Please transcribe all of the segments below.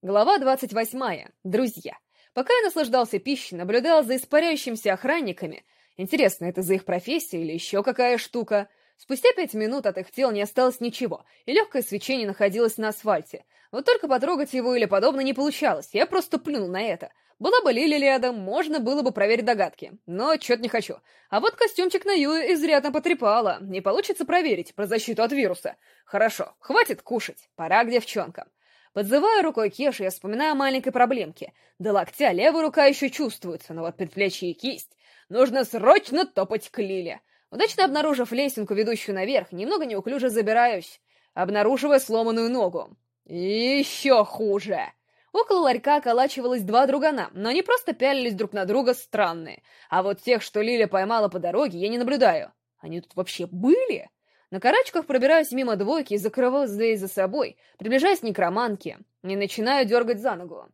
Глава 28. Друзья. Пока я наслаждался пищей, наблюдал за испаряющимися охранниками. Интересно, это за их профессия или еще какая штука? Спустя пять минут от их тел не осталось ничего, и легкое свечение находилось на асфальте. Вот только потрогать его или подобное не получалось, я просто плюнул на это. Была бы Лили рядом, можно было бы проверить догадки. Но чё-то не хочу. А вот костюмчик на Юе изрядно потрепало. Не получится проверить про защиту от вируса. Хорошо, хватит кушать. Пора к девчонкам. Подзываю рукой Кеши, я вспоминаю о маленькой проблемке. До локтя левая рука еще чувствуется, но вот предплечье и кисть. Нужно срочно топать к Лиле. Удачно обнаружив лесенку, ведущую наверх, немного неуклюже забираюсь, обнаруживая сломанную ногу. Еще хуже. Около ларька околачивалось два другана, но они просто пялились друг на друга странные. А вот тех, что Лиля поймала по дороге, я не наблюдаю. Они тут вообще были? На карачках пробираюсь мимо двойки и закрываю дверь за собой, приближаясь к некроманке, и начинаю дергать за ногу.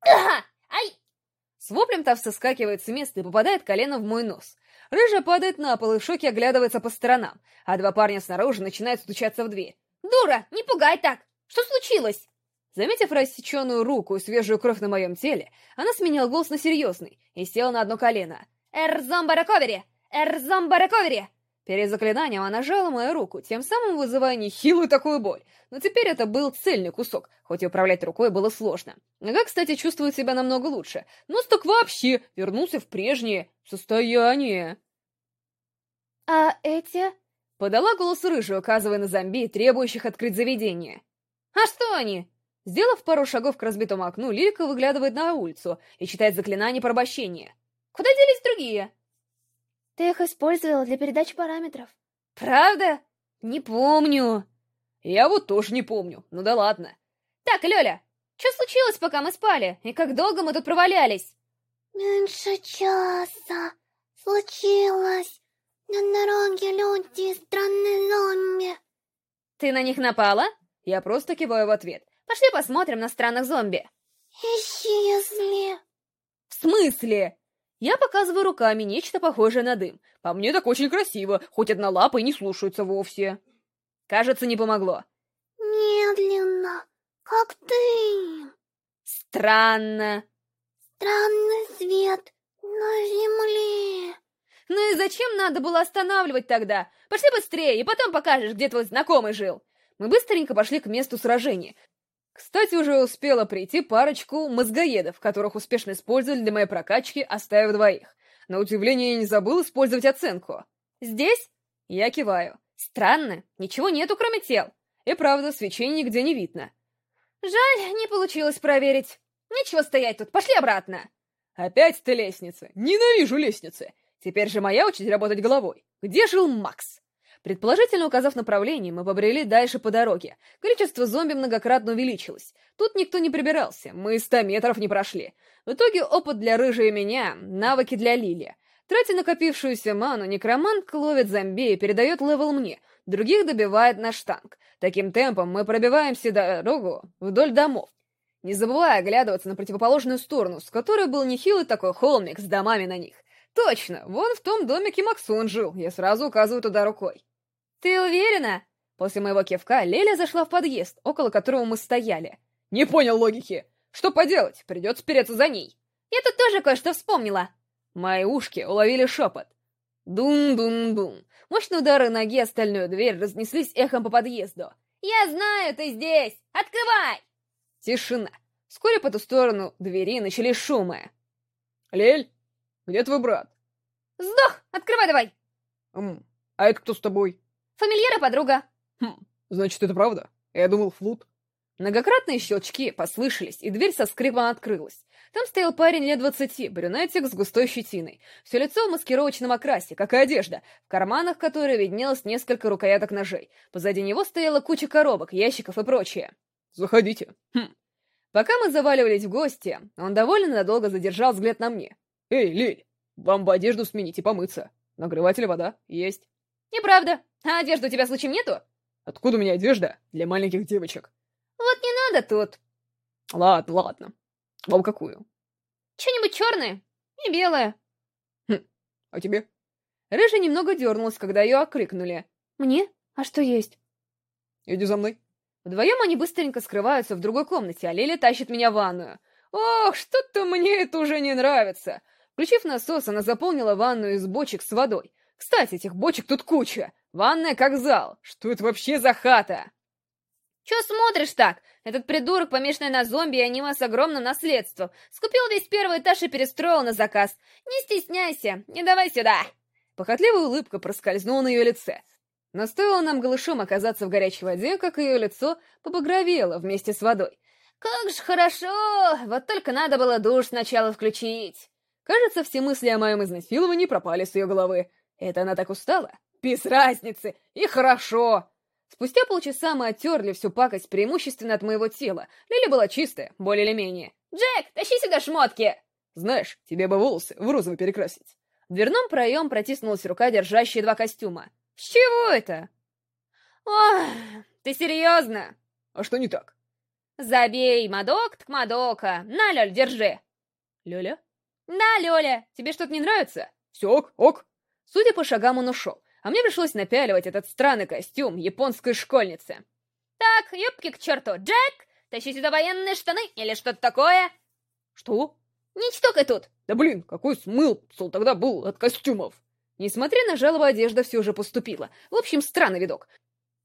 Ага! Ай! С воплем Тав соскакивает с места и попадает колено в мой нос. Рыжая падает на пол и в шоке оглядывается по сторонам, а два парня снаружи начинают стучаться в дверь. Дура, не пугай так! Что случилось? Заметив рассеченную руку и свежую кровь на моем теле, она сменила голос на серьезный и села на одно колено. «Эрзомба рековери! Эрзомба рековери!» Перед заклинанием она жала мою руку, тем самым вызывая нехилую такую боль. Но теперь это был цельный кусок, хоть и управлять рукой было сложно. Нога, кстати, чувствует себя намного лучше. Нос так вообще вернулся в прежнее состояние. «А эти?» — подала голос рыжий, указывая на зомби, требующих открыть заведение. «А что они?» Сделав пару шагов к разбитому окну, Лилька выглядывает на улицу и читает заклинание порабощения. «Куда делись другие?» «Ты их использовала для передачи параметров». «Правда? Не помню». «Я вот тоже не помню. Ну да ладно». «Так, Лёля, что случилось, пока мы спали? И как долго мы тут провалялись?» «Меньше часа. Случилось. На дороге люди, странные зомби». «Ты на них напала?» Я просто киваю в ответ. Пошли посмотрим на странных зомби. Исчезли. В смысле? Я показываю руками нечто похожее на дым. По мне так очень красиво, хоть одна лапа и не слушается вовсе. Кажется, не помогло. Медленно, как дым. Странно. Странный свет на земле. Ну и зачем надо было останавливать тогда? Пошли быстрее, и потом покажешь, где твой знакомый жил. Мы быстренько пошли к месту сражения. Кстати, уже успела прийти парочку мозгоедов, которых успешно использовали для моей прокачки, оставив двоих. На удивление, я не забыл использовать оценку. «Здесь?» Я киваю. «Странно, ничего нету, кроме тел. И правда, свечей нигде не видно». «Жаль, не получилось проверить. Нечего стоять тут, пошли обратно». «Опять ты лестница. Ненавижу лестницы. Теперь же моя очередь работать головой. Где жил Макс?» Предположительно указав направление, мы побрели дальше по дороге. Количество зомби многократно увеличилось. Тут никто не прибирался, мы ста метров не прошли. В итоге опыт для рыжей и меня, навыки для Лили. Тратя накопившуюся ману, некромант ловит зомби и передает Лили и мне, других добивает наш танк. Таким темпом мы пробиваем себе дорогу вдоль домов. Не забывая оглядываться на противоположную сторону, с которой был нехилый такой холмик с домами на них. Точно, вон в том домике Максон жил, я сразу указываю туда рукой. «Ты уверена?» После моего кивка Леля зашла в подъезд, около которого мы стояли. «Не понял логики. Что поделать? Придется переться за ней». «Я тут тоже кое-что вспомнила». Мои ушки уловили шепот. Дум-дум-дум. Мощные удары ноги о стальную дверь разнеслись эхом по подъезду. «Я знаю, ты здесь! Открывай!» Тишина. Вскоре по ту сторону двери начались шумы. «Лель, где твой брат?» «Сдох! Открывай давай!» «М, а это кто с тобой?» Фамильяра подруга. Хм, значит, это правда? Я думал, флут. Многократные щелчки послышались, и дверь со скрипом открылась. Там стоял парень лет двадцати, брюнетик с густой щетиной. Все лицо в маскировочном окрасе, как и одежда, в карманах которой виднелось несколько рукояток ножей. Позади него стояла куча коробок, ящиков и прочее. «Заходите». Хм. Пока мы заваливались в гости, он довольно надолго задержал взгляд на мне. «Эй, Лиль, вам бы одежду сменить и помыться. Нагреватель вода есть». «Неправда. А одежды у тебя случаем нету?» «Откуда у меня одежда для маленьких девочек?» «Вот не надо тут». «Ладно, ладно. Вам какую?» «Что-нибудь черное и белое». «Хм, а тебе?» Рыжая немного дернулась, когда ее окликнули. «Мне? А что есть?» «Иди за мной». Вдвоем они быстренько скрываются в другой комнате, а Лили тащит меня в ванную. Ох, что-то мне это уже не нравится. Включив насос, она заполнила ванную из бочек с водой. Кстати, этих бочек тут куча. Ванная как зал. Что это вообще за хата? Чё смотришь так? Этот придурок, помешанный на зомби и аниме с огромным наследством, скупил весь первый этаж и перестроил на заказ. Не стесняйся, не давай сюда!» Похотливая улыбка проскользнула на ее лице. Но стоило нам голышом оказаться в горячей воде, как ее лицо побагровело вместе с водой. «Как же хорошо! Вот только надо было душ сначала включить!» Кажется, все мысли о моем изнасиловании пропали с ее головы. Это она так устала? Без разницы! И хорошо! Спустя полчаса мы оттерли всю пакость преимущественно от моего тела. Лили была чистая, более или менее. «Джек, тащи сюда шмотки!» «Знаешь, тебе бы волосы в розовый перекрасить». В дверном проем протиснулась рука, держащая два костюма. «С чего это?» «Ох, ты серьезно?» «А что не так?» «Забей, Мадок, Мадока. На, Лёль, держи». «Лёля?» «Да, Лёля. Тебе что-то не нравится?» «Все ок, ок». Судя по шагам, он ушел а мне пришлось напяливать этот странный костюм японской школьницы. «Так, юбки к черту! Джек, тащи сюда военные штаны или что-то такое!» «Что?» «Не чтокай тут!» «Да блин, какой смысл тогда был от костюмов?» Несмотря на жалобы, одежда все же поступила. В общем, странный видок.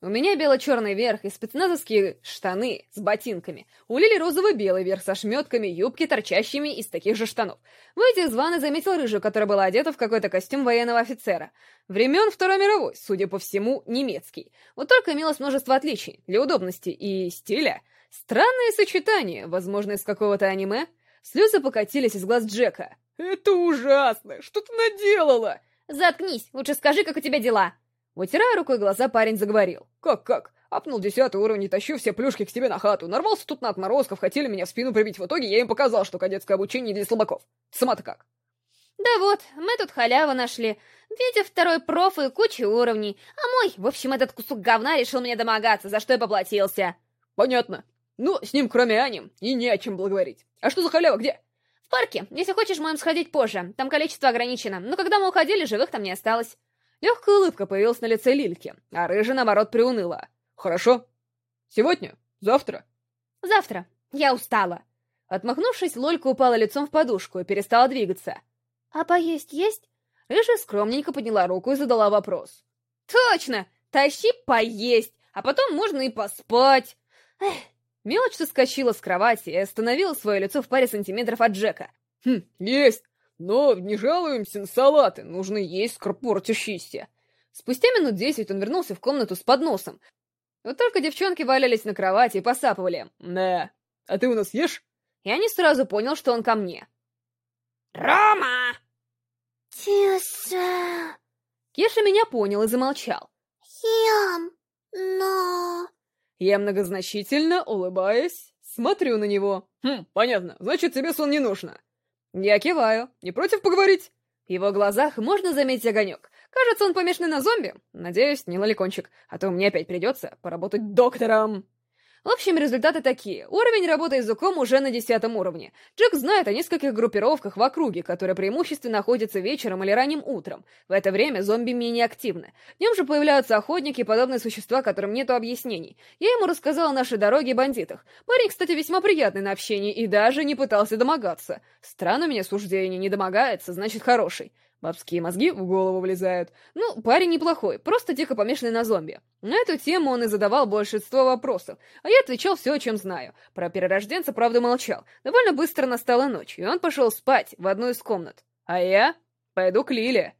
У меня бело-черный верх и спецназовские штаны с ботинками. У Лили розово-белый верх со шметками, юбки, торчащими из таких же штанов. Выйдя из ванны, заметил рыжую, которая была одета в какой-то костюм военного офицера. Времен Второй мировой, судя по всему, немецкий. Вот только имелось множество отличий для удобности и стиля. Странное сочетание, возможно, из какого-то аниме. Слезы покатились из глаз Джека. «Это ужасно! Что ты наделала?» «Заткнись! Лучше скажи, как у тебя дела!» Вытирая рукой глаза, парень заговорил. «Как-как? Апнул десятый уровень, тащу все плюшки к себе на хату. Нарвался тут на отморозков, хотели меня в спину прибить. В итоге я им показал, что кадетское обучение для слабаков. Сама-то как?» «Да вот, мы тут халяву нашли. Видя второй проф и кучу уровней. А мой, в общем, этот кусок говна решил мне домогаться, за что я поплатился». «Понятно. Ну, с ним кроме Ани и не о чем благодарить. А что за халява, где?» «В парке. Если хочешь, можем сходить позже. Там количество ограничено. Но когда мы уходили, живых там не осталось». Легкая улыбка появилась на лице Лильки, а рыжая, наоборот, приуныла. «Хорошо. Сегодня? Завтра?» «Завтра. Я устала». Отмахнувшись, Лолька упала лицом в подушку и перестала двигаться. «А поесть есть?» Рыжая скромненько подняла руку и задала вопрос. «Точно! Тащи поесть, а потом можно и поспать!» Эх. Мелочь соскочила с кровати и остановила свое лицо в паре сантиметров от Джека. «Хм, есть! Но не жалуемся на салаты, нужно есть скоропортящиеся. Спустя минут десять он вернулся в комнату с подносом. Вот только девчонки валялись на кровати и посапывали. «Да, а ты у нас ешь?» Я не сразу понял, что он ко мне. «Рома!» «Тише!» Кеша меня понял и замолчал. «Ем, но...» Я многозначительно, улыбаясь, смотрю на него. «Хм, понятно, значит, тебе сон не нужно». Я киваю. Не против поговорить? В его глазах можно заметить огонек. Кажется, он помешанный на зомби. Надеюсь, не лоликончик, а то мне опять придется поработать доктором. В общем, результаты такие. Уровень работы языком уже на десятом уровне. Джек знает о нескольких группировках в округе, которые преимущественно находятся вечером или ранним утром. В это время зомби менее активны. Днем же появляются охотники и подобные существа, которым нету объяснений. Я ему рассказала о нашей дороге и бандитах. Парень, кстати, весьма приятный на общение и даже не пытался домогаться. Странно у меня суждение, не домогается, значит хороший. Бабские мозги в голову влезают. Ну, парень неплохой, просто тихо помешанный на зомби. На эту тему он и задавал большинство вопросов, а я отвечал все, о чем знаю. Про перерожденца, правда, молчал. Довольно быстро настала ночь, и он пошел спать в одну из комнат. А я пойду к Лиле.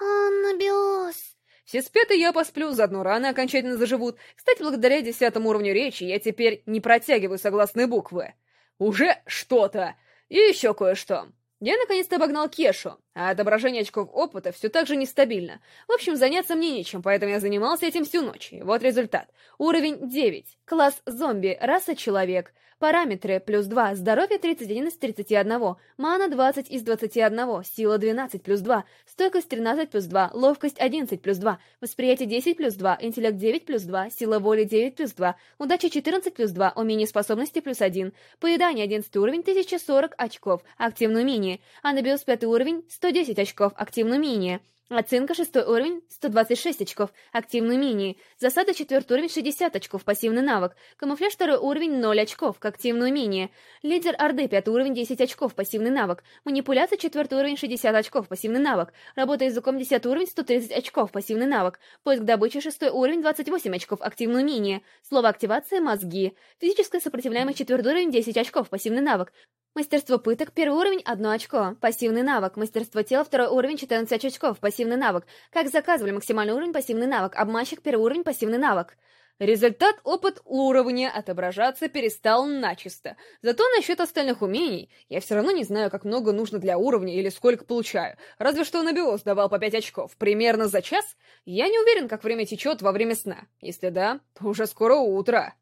«Аннабиос!» Все спят, и я посплю, заодно раны окончательно заживут. Кстати, благодаря десятому уровню речи я теперь не протягиваю согласные буквы. Уже что-то. И еще кое-что. Я наконец-то обогнал Кешу, а отображение очков опыта все так же нестабильно. В общем, заняться мне нечем, поэтому я занимался этим всю ночь. И вот результат. Уровень 9. Класс зомби, раса человек. Параметры плюс 2, здоровье 31 из 31, мана 20 из 21, сила 12 плюс 2, стойкость 13 плюс 2, ловкость 11 плюс 2, восприятие 10 плюс 2, интеллект 9 плюс 2, сила воли 9 плюс 2, удача 14 плюс 2, умение способности плюс 1, поедание 11 уровень 1040 очков, активное умение, анабиос 5 уровень 110 очков, активное умение, Оценка шестой уровень 126 очков, активный умение. Засада четвертый уровень 60 очков, пассивный навык. Камуфляж второй уровень 0 очков, активное умение. Лидер Орды пятый уровень 10 очков, пассивный навык. Манипуляция четвертый уровень 60 очков, пассивный навык. Работа языком 10 уровень 130 очков, пассивный навык. Поиск добычи шестой уровень 28 очков, активное умение. Слово активация мозги. Физическая сопротивляемость четвертый уровень 10 очков, пассивный навык. Мастерство пыток, первый уровень, 1 очко. Пассивный навык. Мастерство тела, второй уровень, 14 очков. Пассивный навык. Как заказывали, максимальный уровень, пассивный навык. Обманщик, первый уровень, пассивный навык. Результат опыт уровня отображаться перестал начисто. Зато насчет остальных умений я все равно не знаю, как много нужно для уровня или сколько получаю. Разве что на биос давал по 5 очков. Примерно за час? Я не уверен, как время течет во время сна. Если да, то уже скоро утро.